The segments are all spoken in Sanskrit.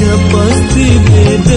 जपति भट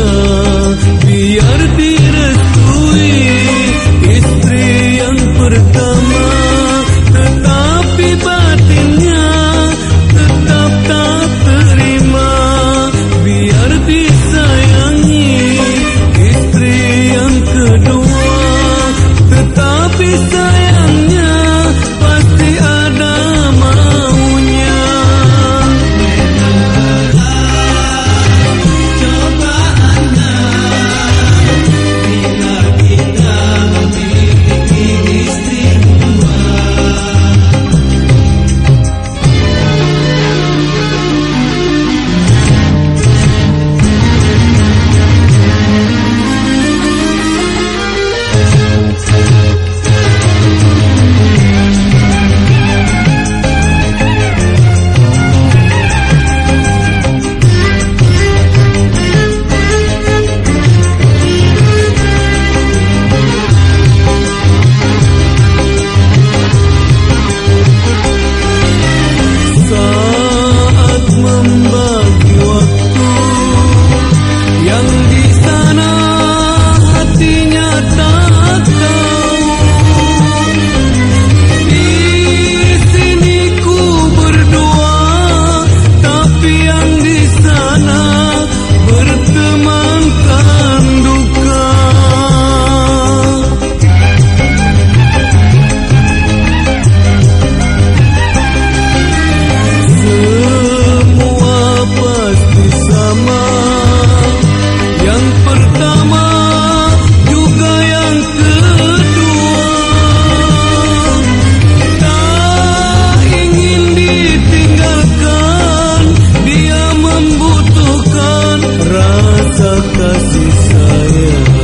kasih sayang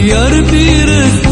يا ربي رزقك